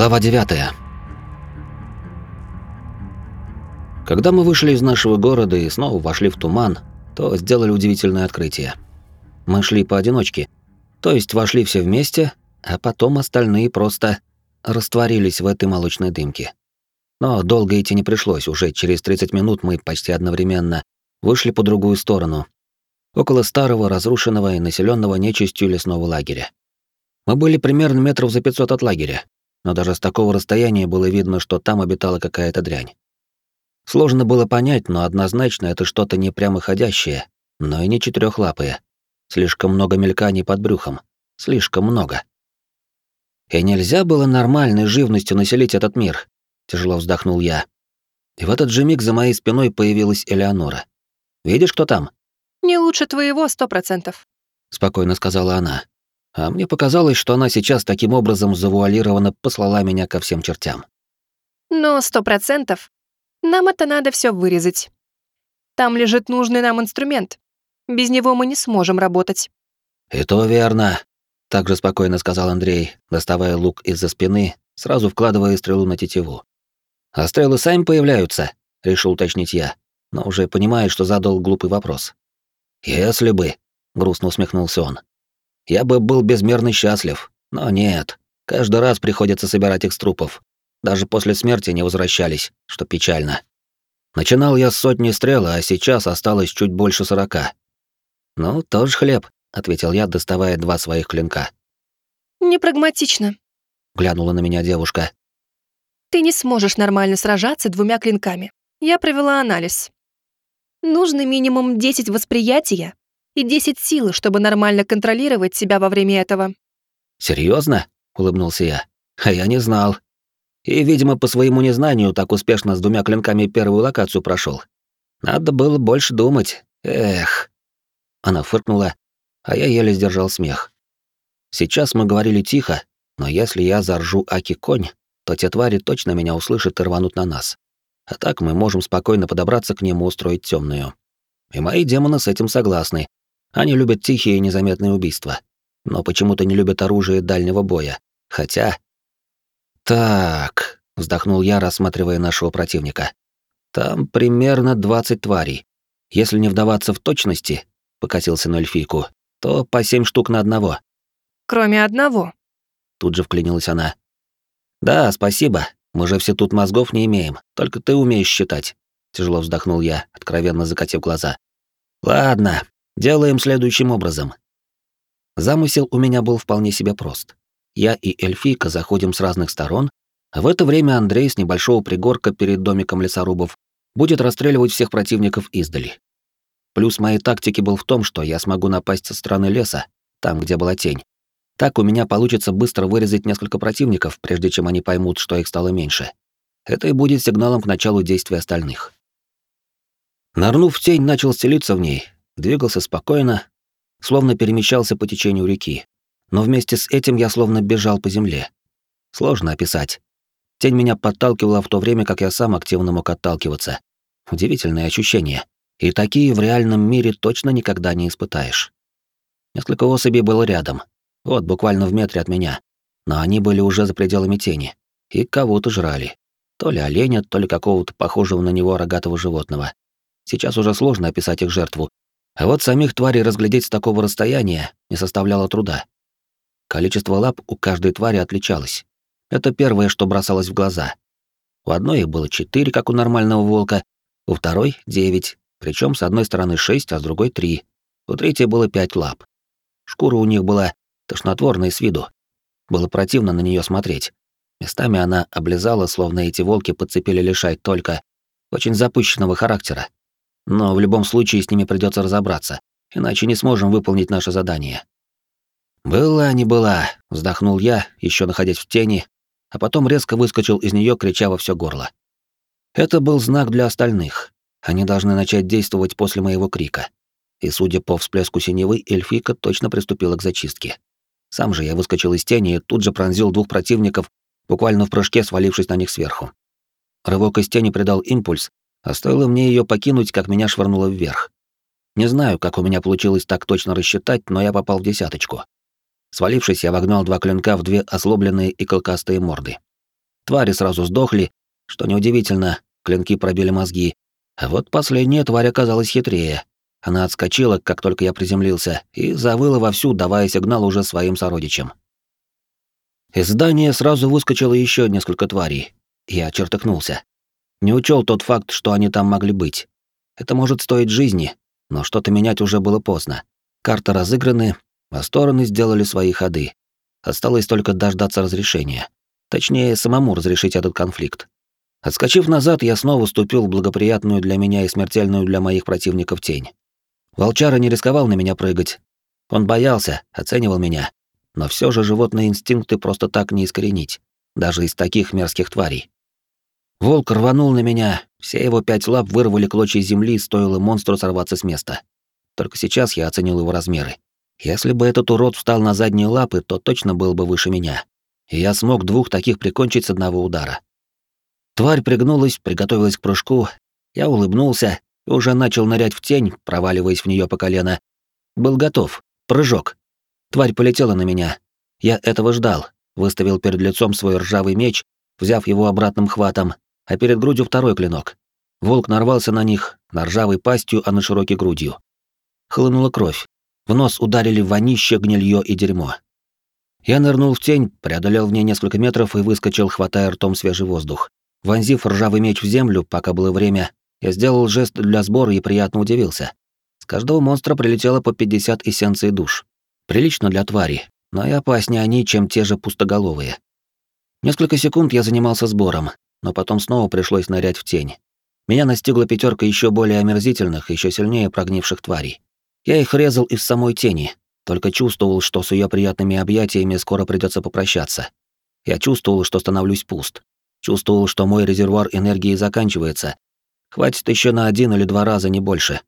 Глава 9. Когда мы вышли из нашего города и снова вошли в туман, то сделали удивительное открытие. Мы шли поодиночке, то есть вошли все вместе, а потом остальные просто растворились в этой молочной дымке. Но долго идти не пришлось, уже через 30 минут мы почти одновременно вышли по другую сторону, около старого, разрушенного и населенного нечистью лесного лагеря. Мы были примерно метров за 500 от лагеря, но даже с такого расстояния было видно, что там обитала какая-то дрянь. Сложно было понять, но однозначно это что-то не прямоходящее, но и не четырехлапое. Слишком много мельканий под брюхом. Слишком много. И нельзя было нормальной живностью населить этот мир, тяжело вздохнул я. И в этот же миг за моей спиной появилась Элеонора. Видишь, кто там? Не лучше твоего, сто процентов. Спокойно сказала она. А мне показалось, что она сейчас таким образом завуалированно послала меня ко всем чертям. Но сто процентов. Нам это надо все вырезать. Там лежит нужный нам инструмент. Без него мы не сможем работать. И то верно, также спокойно сказал Андрей, доставая лук из-за спины, сразу вкладывая стрелу на тетиву. А стрелы сами появляются, решил уточнить я, но уже понимая, что задал глупый вопрос. Если бы, грустно усмехнулся он. Я бы был безмерно счастлив, но нет. Каждый раз приходится собирать их с трупов. Даже после смерти не возвращались, что печально. Начинал я с сотни стрел, а сейчас осталось чуть больше сорока. «Ну, тоже хлеб», — ответил я, доставая два своих клинка. «Непрагматично», — глянула на меня девушка. «Ты не сможешь нормально сражаться двумя клинками. Я провела анализ. Нужно минимум 10 восприятия и 10 сил, чтобы нормально контролировать себя во время этого. Серьезно? улыбнулся я. А я не знал. И, видимо, по своему незнанию так успешно с двумя клинками первую локацию прошел. Надо было больше думать. Эх. Она фыркнула, а я еле сдержал смех. Сейчас мы говорили тихо, но если я заржу Аки-конь, то те твари точно меня услышат и рванут на нас. А так мы можем спокойно подобраться к нему, устроить темную. И мои демоны с этим согласны, они любят тихие и незаметные убийства, но почему-то не любят оружие дальнего боя. Хотя... Так, вздохнул я, рассматривая нашего противника. Там примерно 20 тварей. Если не вдаваться в точности, покосился на эльфийку, то по семь штук на одного. Кроме одного. Тут же вклинилась она. Да, спасибо. Мы же все тут мозгов не имеем, только ты умеешь считать. Тяжело вздохнул я, откровенно закатив глаза. Ладно, Делаем следующим образом. Замысел у меня был вполне себе прост. Я и эльфийка заходим с разных сторон, а в это время Андрей с небольшого пригорка перед домиком лесорубов будет расстреливать всех противников издали. Плюс моей тактики был в том, что я смогу напасть со стороны леса, там, где была тень. Так у меня получится быстро вырезать несколько противников, прежде чем они поймут, что их стало меньше. Это и будет сигналом к началу действия остальных. Нырнув в тень, начал стелиться в ней, двигался спокойно, словно перемещался по течению реки. Но вместе с этим я словно бежал по земле. Сложно описать. Тень меня подталкивала в то время, как я сам активно мог отталкиваться. Удивительное ощущение. И такие в реальном мире точно никогда не испытаешь. Несколько особей было рядом. Вот, буквально в метре от меня. Но они были уже за пределами тени. И кого-то жрали. То ли оленя, то ли какого-то похожего на него рогатого животного. Сейчас уже сложно описать их жертву, а вот самих тварей разглядеть с такого расстояния не составляло труда. Количество лап у каждой твари отличалось. Это первое, что бросалось в глаза. У одной их было четыре, как у нормального волка, у второй — девять, причем с одной стороны шесть, а с другой — три. У третьей было пять лап. Шкура у них была тошнотворной с виду. Было противно на нее смотреть. Местами она облизала, словно эти волки подцепили лишай только очень запущенного характера. Но в любом случае с ними придется разобраться, иначе не сможем выполнить наше задание. «Была, не была», — вздохнул я, еще находясь в тени, а потом резко выскочил из нее, крича во все горло. Это был знак для остальных. Они должны начать действовать после моего крика. И, судя по всплеску синевы, эльфийка точно приступила к зачистке. Сам же я выскочил из тени и тут же пронзил двух противников, буквально в прыжке свалившись на них сверху. Рывок из тени придал импульс, а стоило мне ее покинуть, как меня швырнуло вверх. Не знаю, как у меня получилось так точно рассчитать, но я попал в десяточку. Свалившись, я вогнал два клинка в две ослобленные и клыкастые морды. Твари сразу сдохли, что неудивительно, клинки пробили мозги. А вот последняя тварь оказалась хитрее. Она отскочила, как только я приземлился, и завыла вовсю, давая сигнал уже своим сородичам. Из здания сразу выскочило еще несколько тварей. Я чертыхнулся. Не учел тот факт, что они там могли быть. Это может стоить жизни, но что-то менять уже было поздно. Карты разыграны, а стороны сделали свои ходы. Осталось только дождаться разрешения. Точнее, самому разрешить этот конфликт. Отскочив назад, я снова вступил в благоприятную для меня и смертельную для моих противников тень. Волчара не рисковал на меня прыгать. Он боялся, оценивал меня. Но все же животные инстинкты просто так не искоренить, даже из таких мерзких тварей. Волк рванул на меня, все его пять лап вырвали клочья земли, стоило монстру сорваться с места. Только сейчас я оценил его размеры. Если бы этот урод встал на задние лапы, то точно был бы выше меня. И я смог двух таких прикончить с одного удара. Тварь пригнулась, приготовилась к прыжку. Я улыбнулся и уже начал нырять в тень, проваливаясь в нее по колено. Был готов. Прыжок. Тварь полетела на меня. Я этого ждал. Выставил перед лицом свой ржавый меч, взяв его обратным хватом, а перед грудью второй клинок. Волк нарвался на них, на ржавой пастью, а на широкой грудью. Хлынула кровь. В нос ударили вонище, гнилье и дерьмо. Я нырнул в тень, преодолел в ней несколько метров и выскочил, хватая ртом свежий воздух. Вонзив ржавый меч в землю, пока было время, я сделал жест для сбора и приятно удивился. С каждого монстра прилетело по 50 эссенций душ. Прилично для твари, но и опаснее они, чем те же пустоголовые. Несколько секунд я занимался сбором, но потом снова пришлось нырять в тень. Меня настигла пятерка еще более омерзительных, еще сильнее прогнивших тварей. Я их резал из самой тени, только чувствовал, что с ее приятными объятиями скоро придется попрощаться. Я чувствовал, что становлюсь пуст. Чувствовал, что мой резервуар энергии заканчивается. Хватит еще на один или два раза, не больше.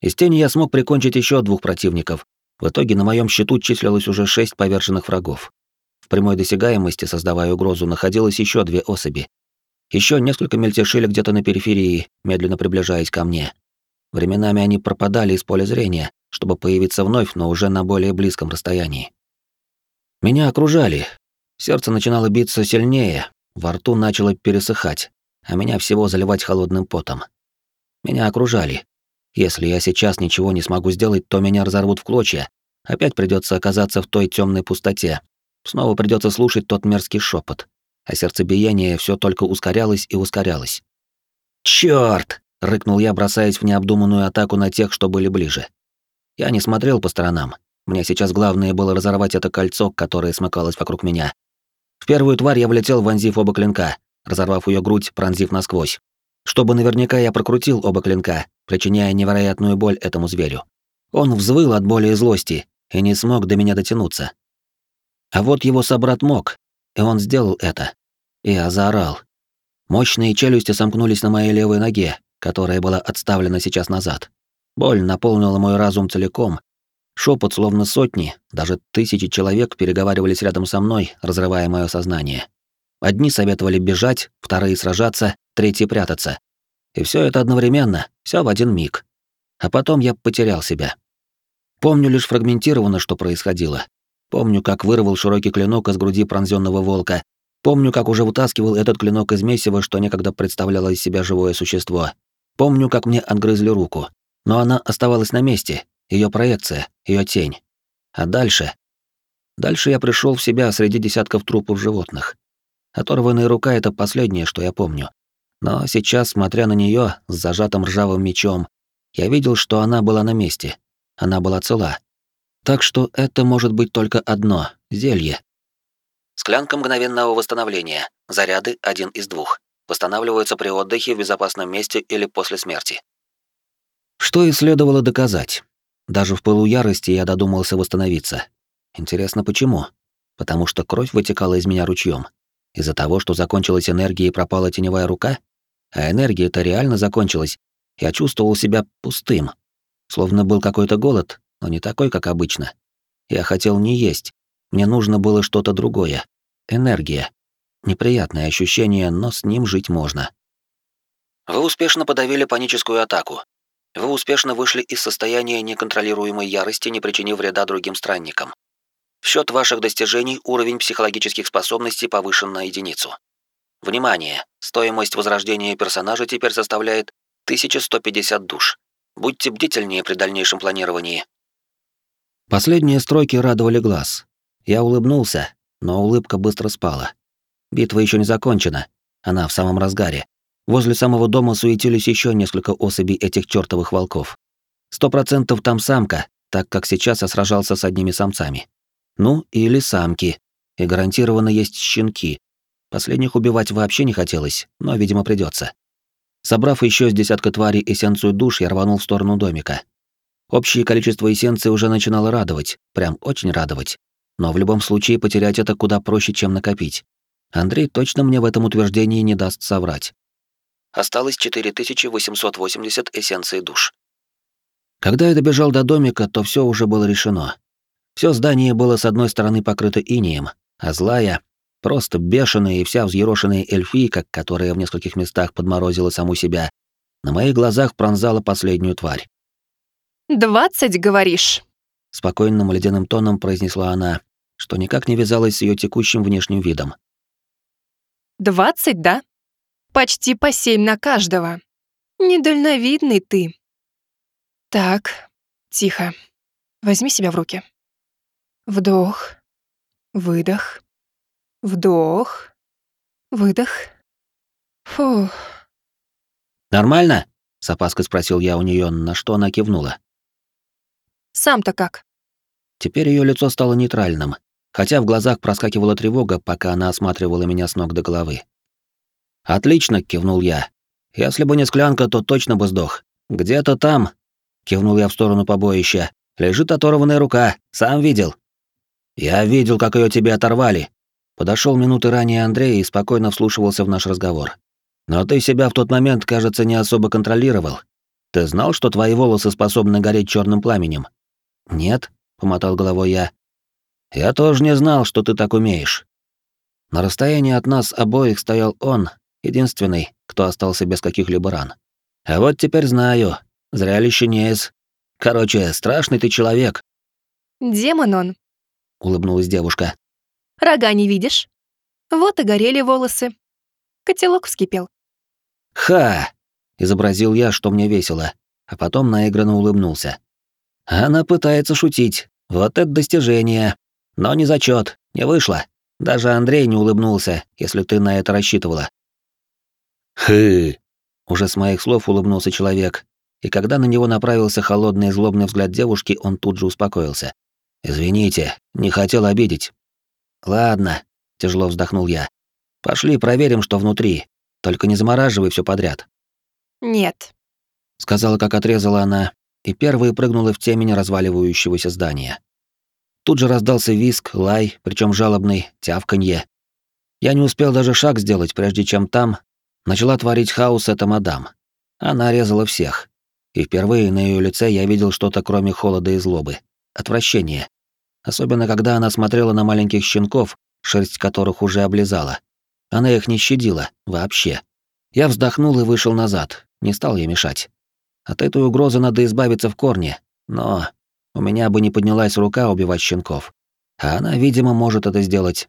Из тени я смог прикончить еще двух противников. В итоге на моем счету числилось уже шесть поверженных врагов. Прямой досягаемости, создавая угрозу, находилось еще две особи. Еще несколько мельтешили где-то на периферии, медленно приближаясь ко мне. Временами они пропадали из поля зрения, чтобы появиться вновь, но уже на более близком расстоянии. Меня окружали. Сердце начинало биться сильнее, во рту начало пересыхать, а меня всего заливать холодным потом. Меня окружали. Если я сейчас ничего не смогу сделать, то меня разорвут в клочья. Опять придется оказаться в той темной пустоте. Снова придется слушать тот мерзкий шепот, а сердцебиение все только ускорялось и ускорялось. Черт! рыкнул я, бросаясь в необдуманную атаку на тех, что были ближе. Я не смотрел по сторонам. Мне сейчас главное было разорвать это кольцо, которое смыкалось вокруг меня, в первую тварь я влетел, вонзив оба клинка, разорвав ее грудь, пронзив насквозь. Чтобы наверняка я прокрутил оба клинка, причиняя невероятную боль этому зверю. Он взвыл от боли и злости и не смог до меня дотянуться. А вот его собрат мог, и он сделал это. Я заорал. Мощные челюсти сомкнулись на моей левой ноге, которая была отставлена сейчас назад. Боль наполнила мой разум целиком, Шепот словно сотни, даже тысячи человек переговаривались рядом со мной, разрывая мое сознание. Одни советовали бежать, вторые сражаться, третьи прятаться. И все это одновременно, все в один миг. А потом я потерял себя. Помню лишь фрагментированно, что происходило. Помню, как вырвал широкий клинок из груди пронзенного волка. Помню, как уже вытаскивал этот клинок из месива, что некогда представляло из себя живое существо. Помню, как мне отгрызли руку. Но она оставалась на месте, ее проекция, ее тень. А дальше? Дальше я пришел в себя среди десятков трупов животных. Оторванная рука — это последнее, что я помню. Но сейчас, смотря на нее с зажатым ржавым мечом, я видел, что она была на месте. Она была цела. Так что это может быть только одно — зелье. Склянка мгновенного восстановления. Заряды один из двух. Восстанавливаются при отдыхе в безопасном месте или после смерти. Что и следовало доказать. Даже в пылу ярости я додумался восстановиться. Интересно, почему? Потому что кровь вытекала из меня ручьем. Из-за того, что закончилась энергия и пропала теневая рука? А энергия-то реально закончилась. Я чувствовал себя пустым. Словно был какой-то голод, но не такой, как обычно. Я хотел не есть. Мне нужно было что-то другое. Энергия. Неприятное ощущение, но с ним жить можно. Вы успешно подавили паническую атаку. Вы успешно вышли из состояния неконтролируемой ярости, не причинив вреда другим странникам. В счет ваших достижений уровень психологических способностей повышен на единицу. Внимание! Стоимость возрождения персонажа теперь составляет 1150 душ. Будьте бдительнее при дальнейшем планировании. Последние строки радовали глаз. Я улыбнулся, но улыбка быстро спала. Битва еще не закончена. Она в самом разгаре. Возле самого дома суетились еще несколько особей этих чертовых волков. Сто процентов там самка, так как сейчас я сражался с одними самцами. Ну, или самки. И гарантированно есть щенки. Последних убивать вообще не хотелось, но, видимо, придется. Собрав еще с десятка тварей эссенцию душ, я рванул в сторону домика. Общее количество эссенции уже начинало радовать, прям очень радовать. Но в любом случае потерять это куда проще, чем накопить. Андрей точно мне в этом утверждении не даст соврать. Осталось 4880 эссенций душ. Когда я добежал до домика, то все уже было решено. Все здание было с одной стороны покрыто инеем, а злая, просто бешеная и вся взъерошенная эльфийка, которая в нескольких местах подморозила саму себя, на моих глазах пронзала последнюю тварь. «Двадцать, говоришь?» Спокойным ледяным тоном произнесла она, что никак не вязалось с ее текущим внешним видом. «Двадцать, да? Почти по семь на каждого. Недальновидный ты». «Так, тихо. Возьми себя в руки. Вдох, выдох, вдох, выдох. Фух. «Нормально?» — с опаской спросил я у нее, на что она кивнула. «Сам-то как?» Теперь ее лицо стало нейтральным, хотя в глазах проскакивала тревога, пока она осматривала меня с ног до головы. «Отлично», — кивнул я. «Если бы не склянка, то точно бы сдох. Где-то там», — кивнул я в сторону побоища, — «лежит оторванная рука. Сам видел». «Я видел, как ее тебе оторвали». Подошел минуты ранее Андрей и спокойно вслушивался в наш разговор. «Но ты себя в тот момент, кажется, не особо контролировал. Ты знал, что твои волосы способны гореть черным пламенем?» «Нет», — помотал головой я. «Я тоже не знал, что ты так умеешь». На расстоянии от нас обоих стоял он, единственный, кто остался без каких-либо ран. А вот теперь знаю. Зрелище не из... Короче, страшный ты человек. «Демон он», — улыбнулась девушка. «Рога не видишь? Вот и горели волосы. Котелок вскипел». «Ха!» — изобразил я, что мне весело, а потом наигранно улыбнулся. Она пытается шутить. Вот это достижение. Но не зачет, не вышло. Даже Андрей не улыбнулся, если ты на это рассчитывала. Хы. Уже с моих слов улыбнулся человек, и когда на него направился холодный и злобный взгляд девушки, он тут же успокоился. Извините, не хотел обидеть. Ладно, тяжело вздохнул я. Пошли проверим, что внутри. Только не замораживай все подряд. Нет, сказала, как отрезала она, и первой прыгнула в темень разваливающегося здания. Тут же раздался виск, лай, причем жалобный, тявканье. Я не успел даже шаг сделать, прежде чем там начала творить хаос эта мадам. Она резала всех. И впервые на ее лице я видел что-то кроме холода и злобы. Отвращение. Особенно, когда она смотрела на маленьких щенков, шерсть которых уже облизала. Она их не щадила, вообще. Я вздохнул и вышел назад, не стал ей мешать. От этой угрозы надо избавиться в корне, но у меня бы не поднялась рука убивать щенков. А она, видимо, может это сделать.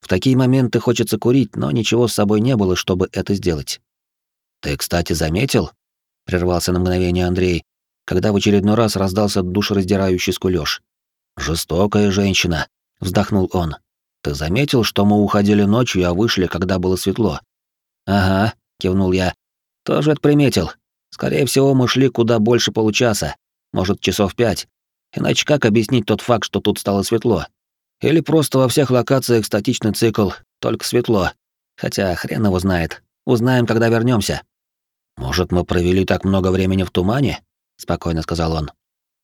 В такие моменты хочется курить, но ничего с собой не было, чтобы это сделать. «Ты, кстати, заметил?» — прервался на мгновение Андрей, когда в очередной раз раздался душераздирающий скулёж. «Жестокая женщина», — вздохнул он. «Ты заметил, что мы уходили ночью, а вышли, когда было светло?» «Ага», — кивнул я. «Тоже это приметил. Скорее всего, мы шли куда больше получаса, может, часов пять. Иначе как объяснить тот факт, что тут стало светло? Или просто во всех локациях статичный цикл, только светло. Хотя хрен его знает. Узнаем, когда вернемся. Может, мы провели так много времени в тумане? спокойно сказал он.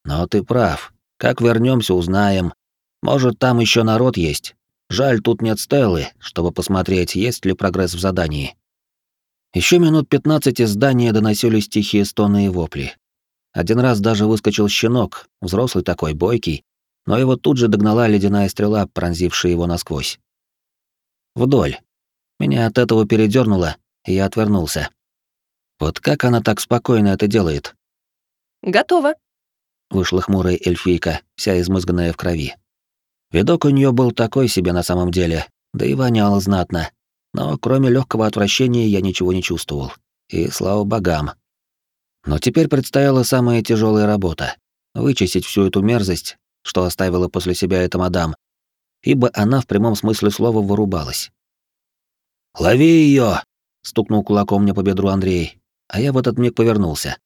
Но ты прав. Как вернемся, узнаем. Может, там еще народ есть. Жаль, тут нет Стеллы, чтобы посмотреть, есть ли прогресс в задании. Еще минут пятнадцать из здания доносились тихие стоны и вопли. Один раз даже выскочил щенок, взрослый такой, бойкий, но его тут же догнала ледяная стрела, пронзившая его насквозь. Вдоль. Меня от этого передернуло, и я отвернулся. Вот как она так спокойно это делает? «Готово», — вышла хмурая эльфийка, вся измызганная в крови. Видок у нее был такой себе на самом деле, да и воняло знатно. Но кроме легкого отвращения я ничего не чувствовал. И слава богам. Но теперь предстояла самая тяжелая работа — вычистить всю эту мерзость, что оставила после себя эта мадам, ибо она в прямом смысле слова вырубалась. «Лови ее! стукнул кулаком мне по бедру Андрей, а я в этот миг повернулся.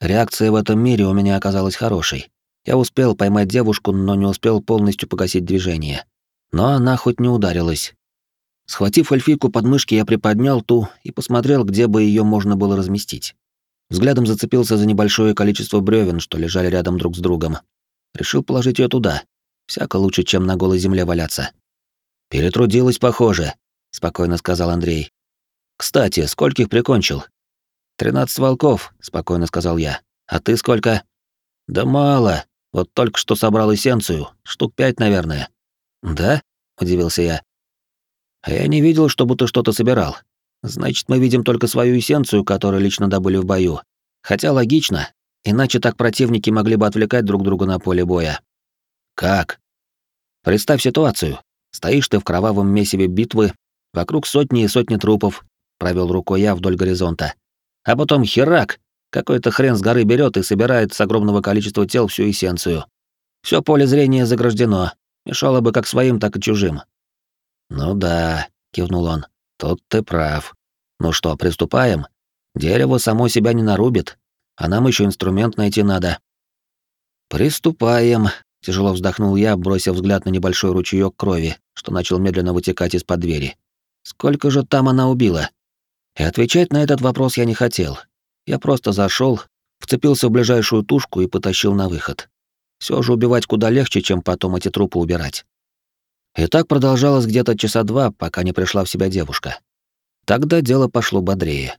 Реакция в этом мире у меня оказалась хорошей. Я успел поймать девушку, но не успел полностью погасить движение. Но она хоть не ударилась. Схватив эльфийку под мышки, я приподнял ту и посмотрел, где бы ее можно было разместить. Взглядом зацепился за небольшое количество бревен, что лежали рядом друг с другом. Решил положить ее туда. Всяко лучше, чем на голой земле валяться. «Перетрудилась, похоже», — спокойно сказал Андрей. «Кстати, скольких прикончил?» «Тринадцать волков», — спокойно сказал я. «А ты сколько?» «Да мало. Вот только что собрал эссенцию. Штук пять, наверное». «Да?» — удивился я. «А я не видел, чтобы ты что-то собирал. Значит, мы видим только свою эссенцию, которую лично добыли в бою. Хотя логично, иначе так противники могли бы отвлекать друг друга на поле боя. Как? Представь ситуацию. Стоишь ты в кровавом месиве битвы, вокруг сотни и сотни трупов, провел рукой я вдоль горизонта. А потом херак, какой-то хрен с горы берет и собирает с огромного количества тел всю эссенцию. Все поле зрения заграждено, мешало бы как своим, так и чужим. Ну да, кивнул он. Тут ты прав. Ну что, приступаем? Дерево само себя не нарубит, а нам еще инструмент найти надо. Приступаем, тяжело вздохнул я, бросив взгляд на небольшой ручеек крови, что начал медленно вытекать из-под двери. Сколько же там она убила? И отвечать на этот вопрос я не хотел. Я просто зашел, вцепился в ближайшую тушку и потащил на выход. Все же убивать куда легче, чем потом эти трупы убирать. И так продолжалось где-то часа два, пока не пришла в себя девушка. Тогда дело пошло бодрее.